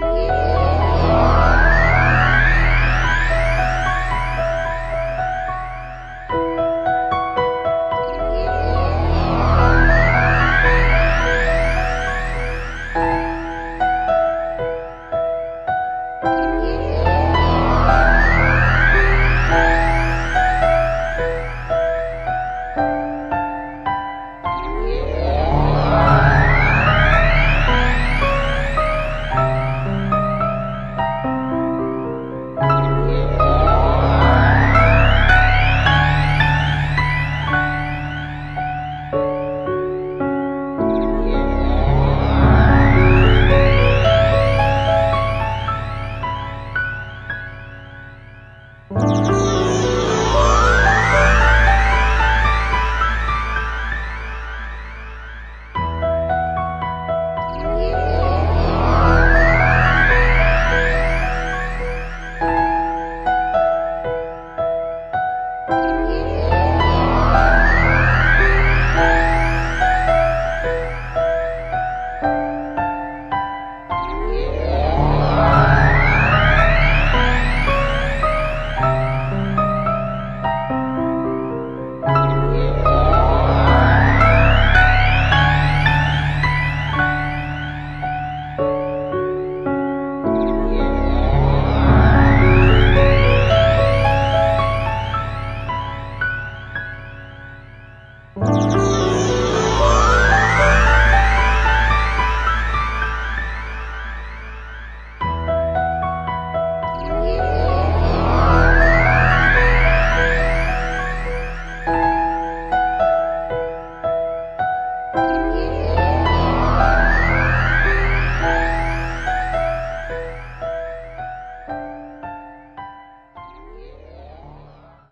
Yeah.